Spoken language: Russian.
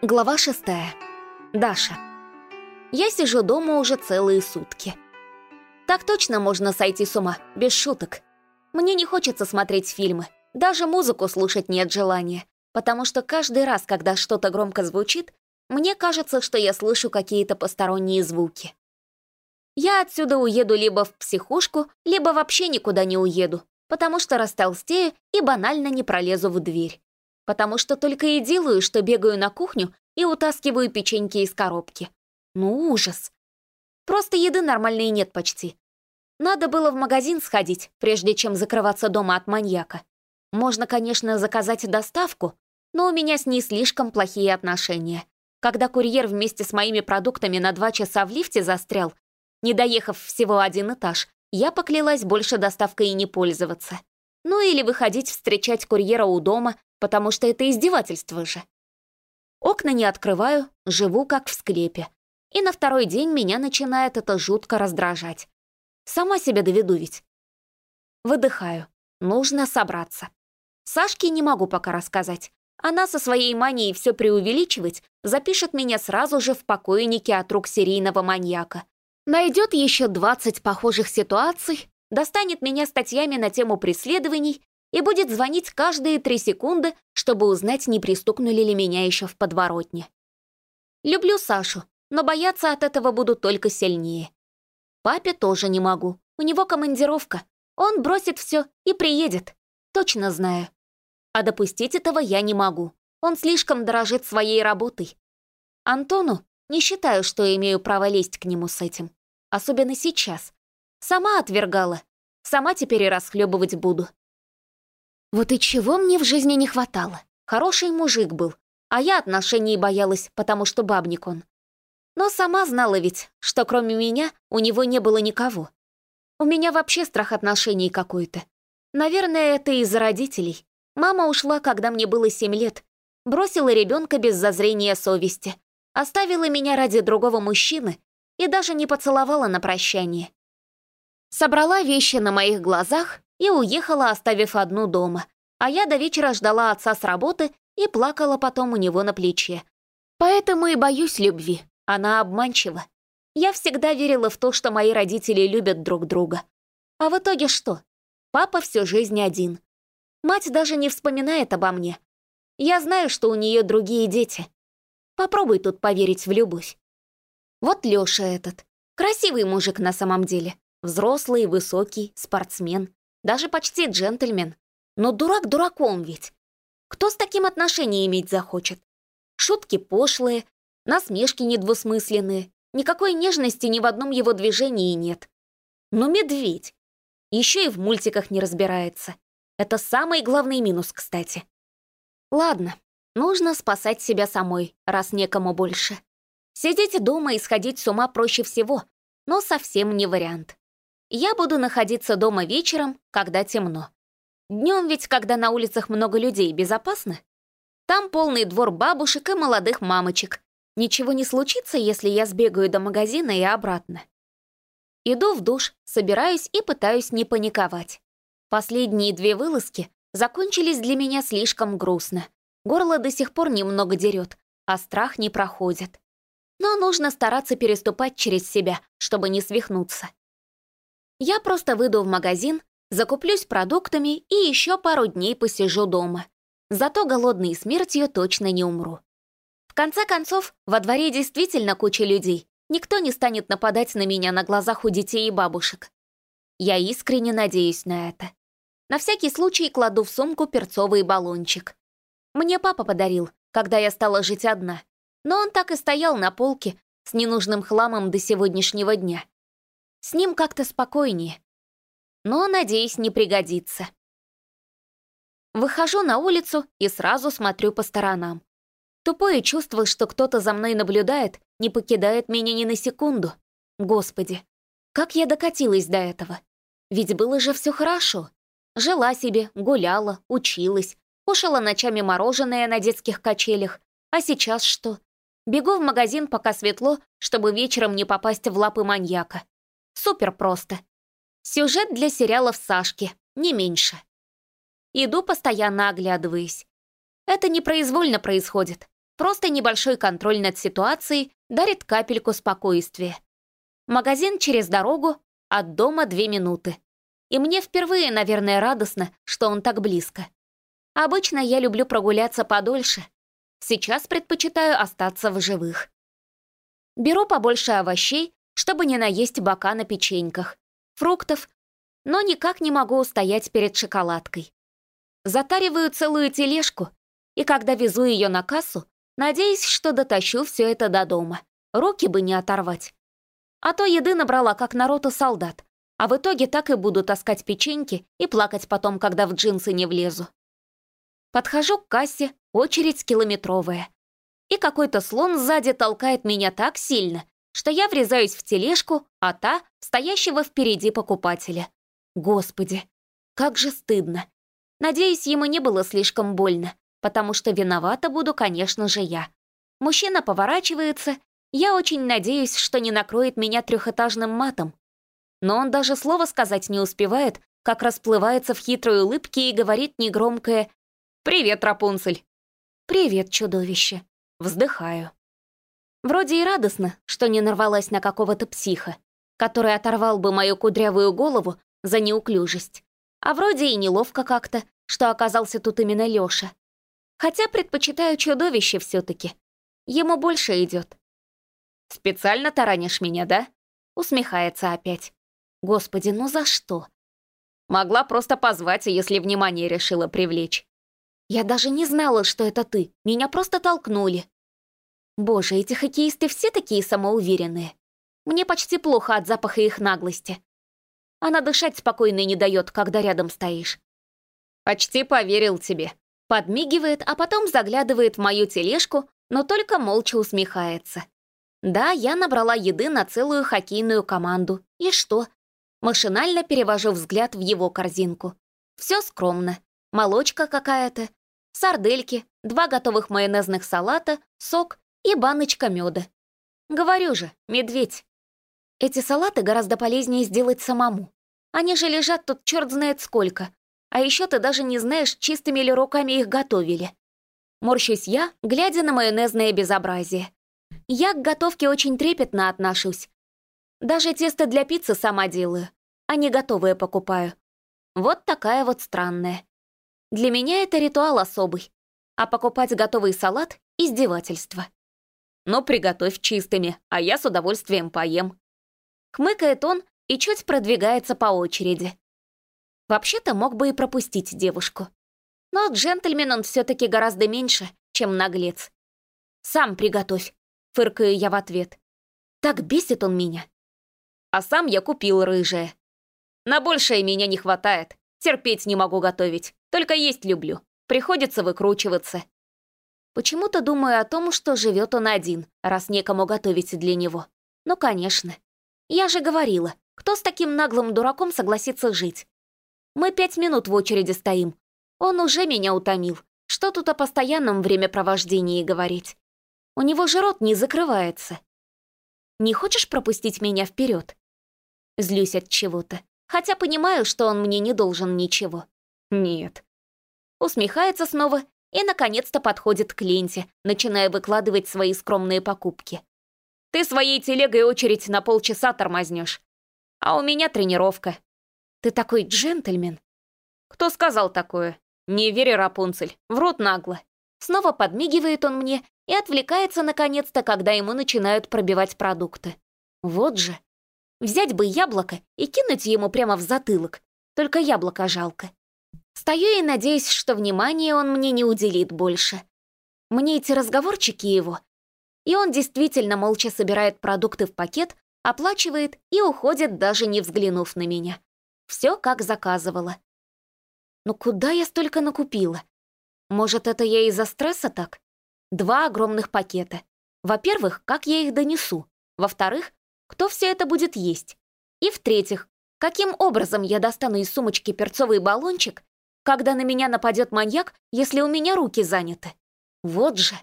Глава шестая. Даша. Я сижу дома уже целые сутки. Так точно можно сойти с ума, без шуток. Мне не хочется смотреть фильмы, даже музыку слушать нет желания, потому что каждый раз, когда что-то громко звучит, мне кажется, что я слышу какие-то посторонние звуки. Я отсюда уеду либо в психушку, либо вообще никуда не уеду, потому что растолстею и банально не пролезу в дверь потому что только и делаю, что бегаю на кухню и утаскиваю печеньки из коробки. Ну, ужас. Просто еды нормальной нет почти. Надо было в магазин сходить, прежде чем закрываться дома от маньяка. Можно, конечно, заказать доставку, но у меня с ней слишком плохие отношения. Когда курьер вместе с моими продуктами на два часа в лифте застрял, не доехав всего один этаж, я поклялась больше доставкой и не пользоваться. Ну или выходить встречать курьера у дома, потому что это издевательство же. Окна не открываю, живу как в склепе. И на второй день меня начинает это жутко раздражать. Сама себя доведу ведь. Выдыхаю. Нужно собраться. Сашке не могу пока рассказать. Она со своей манией все преувеличивать запишет меня сразу же в покойнике от рук серийного маньяка. Найдет еще 20 похожих ситуаций, достанет меня статьями на тему преследований и будет звонить каждые три секунды, чтобы узнать, не пристукнули ли меня еще в подворотне. Люблю Сашу, но бояться от этого буду только сильнее. Папе тоже не могу, у него командировка. Он бросит все и приедет, точно знаю. А допустить этого я не могу, он слишком дорожит своей работой. Антону не считаю, что имею право лезть к нему с этим. Особенно сейчас. Сама отвергала, сама теперь и расхлебывать буду. Вот и чего мне в жизни не хватало. Хороший мужик был, а я отношений боялась, потому что бабник он. Но сама знала ведь, что кроме меня у него не было никого. У меня вообще страх отношений какой-то. Наверное, это из-за родителей. Мама ушла, когда мне было семь лет. Бросила ребенка без зазрения совести. Оставила меня ради другого мужчины и даже не поцеловала на прощание. Собрала вещи на моих глазах и уехала, оставив одну дома, а я до вечера ждала отца с работы и плакала потом у него на плече. Поэтому и боюсь любви, она обманчива. Я всегда верила в то, что мои родители любят друг друга. А в итоге что? Папа всю жизнь один. Мать даже не вспоминает обо мне. Я знаю, что у нее другие дети. Попробуй тут поверить в любовь. Вот Лёша этот. Красивый мужик на самом деле. Взрослый, высокий, спортсмен даже почти джентльмен. Но дурак дураком ведь. Кто с таким отношением иметь захочет? Шутки пошлые, насмешки недвусмысленные, никакой нежности ни в одном его движении нет. Но медведь. Еще и в мультиках не разбирается. Это самый главный минус, кстати. Ладно, нужно спасать себя самой, раз некому больше. Сидеть дома и сходить с ума проще всего, но совсем не вариант. Я буду находиться дома вечером, когда темно. Днем ведь, когда на улицах много людей, безопасно. Там полный двор бабушек и молодых мамочек. Ничего не случится, если я сбегаю до магазина и обратно. Иду в душ, собираюсь и пытаюсь не паниковать. Последние две вылазки закончились для меня слишком грустно. Горло до сих пор немного дерет, а страх не проходит. Но нужно стараться переступать через себя, чтобы не свихнуться. Я просто выйду в магазин, закуплюсь продуктами и еще пару дней посижу дома. Зато голодной смертью точно не умру. В конце концов, во дворе действительно куча людей. Никто не станет нападать на меня на глазах у детей и бабушек. Я искренне надеюсь на это. На всякий случай кладу в сумку перцовый баллончик. Мне папа подарил, когда я стала жить одна. Но он так и стоял на полке с ненужным хламом до сегодняшнего дня. С ним как-то спокойнее. Но, надеюсь, не пригодится. Выхожу на улицу и сразу смотрю по сторонам. Тупое чувство, что кто-то за мной наблюдает, не покидает меня ни на секунду. Господи, как я докатилась до этого? Ведь было же все хорошо. Жила себе, гуляла, училась, кушала ночами мороженое на детских качелях. А сейчас что? Бегу в магазин, пока светло, чтобы вечером не попасть в лапы маньяка. Супер просто. Сюжет для сериалов Сашки, не меньше. Иду, постоянно оглядываясь. Это непроизвольно происходит. Просто небольшой контроль над ситуацией дарит капельку спокойствия. Магазин через дорогу, от дома две минуты. И мне впервые, наверное, радостно, что он так близко. Обычно я люблю прогуляться подольше. Сейчас предпочитаю остаться в живых. Беру побольше овощей, чтобы не наесть бока на печеньках, фруктов, но никак не могу устоять перед шоколадкой. Затариваю целую тележку, и когда везу ее на кассу, надеюсь, что дотащу все это до дома. Руки бы не оторвать. А то еды набрала, как народ у солдат. А в итоге так и буду таскать печеньки и плакать потом, когда в джинсы не влезу. Подхожу к кассе, очередь километровая. И какой-то слон сзади толкает меня так сильно, что я врезаюсь в тележку, а та — стоящего впереди покупателя. Господи, как же стыдно. Надеюсь, ему не было слишком больно, потому что виновата буду, конечно же, я. Мужчина поворачивается я очень надеюсь, что не накроет меня трехэтажным матом. Но он даже слова сказать не успевает, как расплывается в хитрой улыбке и говорит негромкое «Привет, Рапунцель!» «Привет, чудовище!» Вздыхаю. Вроде и радостно, что не нарвалась на какого-то психа, который оторвал бы мою кудрявую голову за неуклюжесть. А вроде и неловко как-то, что оказался тут именно Лёша. Хотя предпочитаю чудовище все таки Ему больше идет. «Специально таранишь меня, да?» Усмехается опять. «Господи, ну за что?» Могла просто позвать, если внимание решила привлечь. Я даже не знала, что это ты. Меня просто толкнули. Боже, эти хоккеисты все такие самоуверенные. Мне почти плохо от запаха их наглости. Она дышать спокойно не дает, когда рядом стоишь. Почти поверил тебе. Подмигивает, а потом заглядывает в мою тележку, но только молча усмехается. Да, я набрала еды на целую хоккейную команду. И что? Машинально перевожу взгляд в его корзинку. Все скромно. Молочка какая-то, сардельки, два готовых майонезных салата, сок и баночка меда. Говорю же, медведь. Эти салаты гораздо полезнее сделать самому. Они же лежат тут черт знает сколько. А еще ты даже не знаешь, чистыми ли руками их готовили. Морщусь я, глядя на майонезное безобразие. Я к готовке очень трепетно отношусь. Даже тесто для пиццы сама делаю, а не готовое покупаю. Вот такая вот странная. Для меня это ритуал особый, а покупать готовый салат — издевательство. Но приготовь чистыми, а я с удовольствием поем. Хмыкает он и чуть продвигается по очереди. Вообще-то мог бы и пропустить девушку. Но джентльмен он все таки гораздо меньше, чем наглец. Сам приготовь, Фыркаю я в ответ. Так бесит он меня. А сам я купил рыжее. На большее меня не хватает. Терпеть не могу готовить. Только есть люблю. Приходится выкручиваться. Почему-то думаю о том, что живет он один, раз некому готовить для него. Ну, конечно. Я же говорила, кто с таким наглым дураком согласится жить? Мы пять минут в очереди стоим. Он уже меня утомил. Что тут о постоянном времяпровождении говорить? У него же рот не закрывается. Не хочешь пропустить меня вперед? Злюсь от чего-то, хотя понимаю, что он мне не должен ничего. Нет. Усмехается снова и, наконец-то, подходит к ленте, начиная выкладывать свои скромные покупки. Ты своей телегой очередь на полчаса тормознешь. А у меня тренировка. Ты такой джентльмен. Кто сказал такое? Не верь, Рапунцель, врут нагло. Снова подмигивает он мне и отвлекается наконец-то, когда ему начинают пробивать продукты. Вот же. Взять бы яблоко и кинуть ему прямо в затылок. Только яблоко жалко. Стою и надеюсь, что внимания он мне не уделит больше. Мне эти разговорчики его. И он действительно молча собирает продукты в пакет, оплачивает и уходит, даже не взглянув на меня. Все как заказывала. Но куда я столько накупила? Может, это я из-за стресса так? Два огромных пакета. Во-первых, как я их донесу? Во-вторых, кто все это будет есть? И в-третьих, каким образом я достану из сумочки перцовый баллончик, когда на меня нападет маньяк, если у меня руки заняты? Вот же.